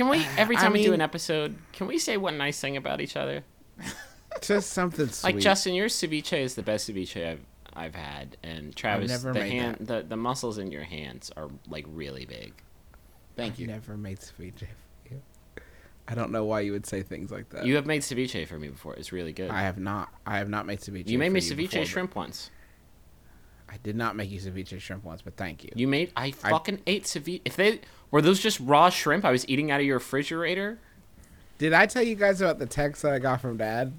Can we every I time we do an episode, can we say one nice thing about each other? Just something sweet. Like Justin, your ceviche is the best ceviche I've I've had, and Travis, never the made hand, the the muscles in your hands are like really big. Thank you. Never made ceviche. for you. I don't know why you would say things like that. You have made ceviche for me before. It's really good. I have not. I have not made ceviche. you made for me you ceviche before, shrimp once. I did not make you ceviche shrimp once, but thank you. You made I fucking ate ceviche. If they were those just raw shrimp I was eating out of your refrigerator. Did I tell you guys about the text that I got from Dad?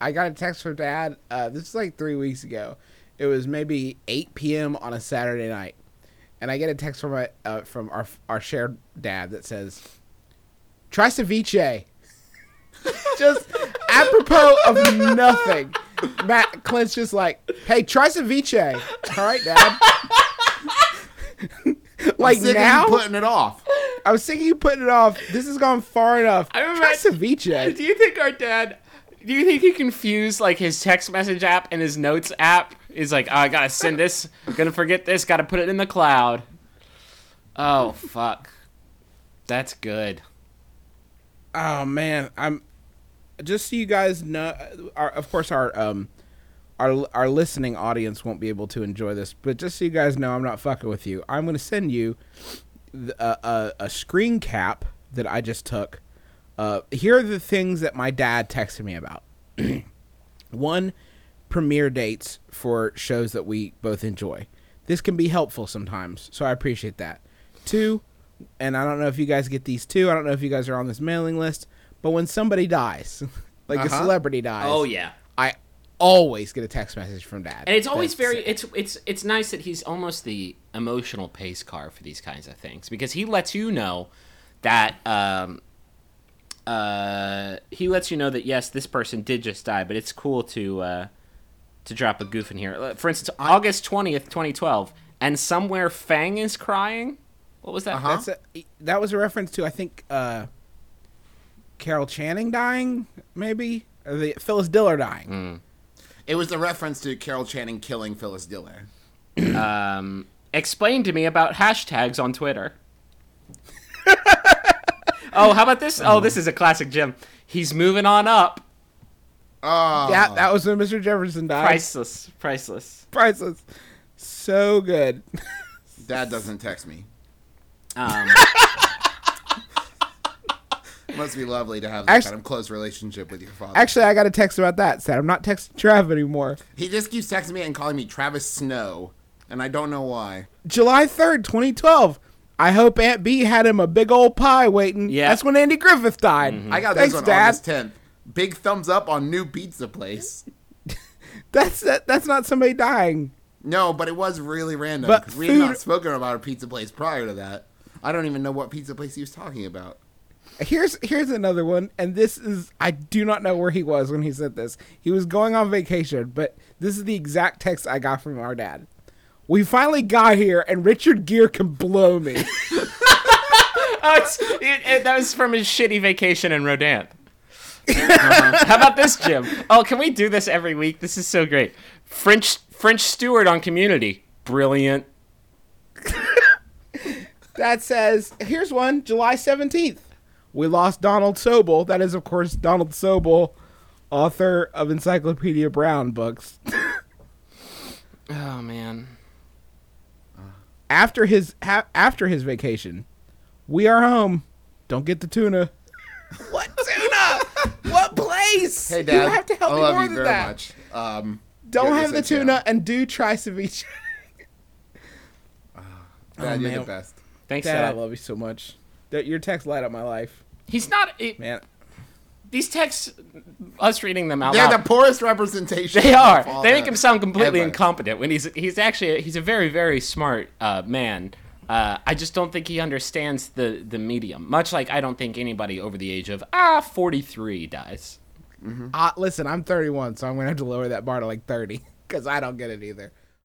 I got a text from Dad. Uh, this is like three weeks ago. It was maybe 8 p.m. on a Saturday night, and I get a text from my uh, from our our shared dad that says, "Try ceviche." just apropos of nothing. Matt Clint's just like, "Hey, try ceviche." All right, Dad. like you now, putting it off. I was thinking you putting it off. This has gone far enough. I remember- Try ceviche. Do you think our dad? Do you think he confused like his text message app and his notes app? He's like, oh, I gotta send this. Gonna forget this. Gotta put it in the cloud. Oh fuck. That's good. Oh man, I'm just so you guys know. Our, of course, our um, our our listening audience won't be able to enjoy this, but just so you guys know, I'm not fucking with you. I'm gonna send you a, a, a screen cap that I just took. Uh, here are the things that my dad texted me about. One, premiere dates for shows that we both enjoy. This can be helpful sometimes, so I appreciate that. Two, and I don't know if you guys get these too. I don't know if you guys are on this mailing list, but when somebody dies, like a Uh-huh. celebrity dies, Oh yeah. I always get a text message from dad. And it's always That's- very it's it's it's nice that he's almost the emotional pace car for these kinds of things because he lets you know that um uh he lets you know that yes this person did just die but it's cool to uh to drop a goof in here. Uh, For instance, August 20th, 2012 and somewhere Fang is crying. What was that? Uh-huh. That's a, that was a reference to I think uh, Carol Channing dying, maybe or the Phyllis Diller dying. Mm. It was a reference to Carol Channing killing Phyllis Diller. Um explain to me about hashtags on Twitter. oh, how about this? Oh, this is a classic Jim. He's moving on up. Oh, Yeah, that was when Mr. Jefferson died. Priceless, priceless. Priceless. So good. Dad doesn't text me. Um, Must be lovely to have that Actu- kind of close relationship with your father. Actually, I got a text about that. Said I'm not texting Trav anymore. he just keeps texting me and calling me Travis Snow, and I don't know why. July 3rd, 2012. I hope Aunt Bee had him a big old pie waiting. Yeah. That's when Andy Griffith died. Mm-hmm. I got Thanks, this on Dad. August 10th. Big thumbs up on new pizza place. That's that, that's not somebody dying. No, but it was really random. But 'cause we had not spoken about a pizza place prior to that. I don't even know what pizza place he was talking about. Here's here's another one, and this is I do not know where he was when he said this. He was going on vacation, but this is the exact text I got from our dad. We finally got here, and Richard Gere can blow me. oh, it's, it, it, that was from his shitty vacation in Rodin. Uh-huh. How about this, Jim? Oh, can we do this every week? This is so great. French French Stewart on Community, brilliant. that says here's one, July seventeenth. We lost Donald Sobol. That is, of course, Donald Sobol, author of Encyclopedia Brown books. Oh man. after his ha- after his vacation, we are home. Don't get the tuna. what tuna? what place? Hey, You Dad. have to help I me love more you than very that. much. Um, Don't have the tuna jail. and do try ceviche. Dad, Oh, you're man. the best. Thanks, Dad, I love you so much. That your text light up my life, He's not. It, man. these texts, us reading them out loud. They're loud. the poorest representation. They of are. They make him sound completely ever. incompetent when he's he's actually he's a very very smart uh, man. Uh, I just don't think he understands the the medium. Much like I don't think anybody over the age of ah 43 dies. Uh, listen, I'm 31, so I'm gonna have to lower that bar to like 30 because I don't get it either.